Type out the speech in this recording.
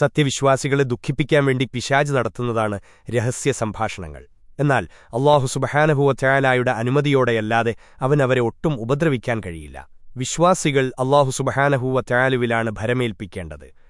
സത്യവിശ്വാസികളെ ദുഃഖിപ്പിക്കാൻ വേണ്ടി പിശാജ് നടത്തുന്നതാണ് രഹസ്യ സംഭാഷണങ്ങൾ. എന്നാൽ അള്ളാഹു സുബഹാനഹുവ ചായാലായുടെ അനുമതിയോടെയല്ലാതെ അവൻ അവരെ ഒട്ടും ഉപദ്രവിക്കാൻ കഴിയില്ല. വിശ്വാസികൾ അള്ളാഹു സുബഹാനഹുവ ചായാലുവിലാണ് ഭരമേൽപ്പിക്കേണ്ടത്.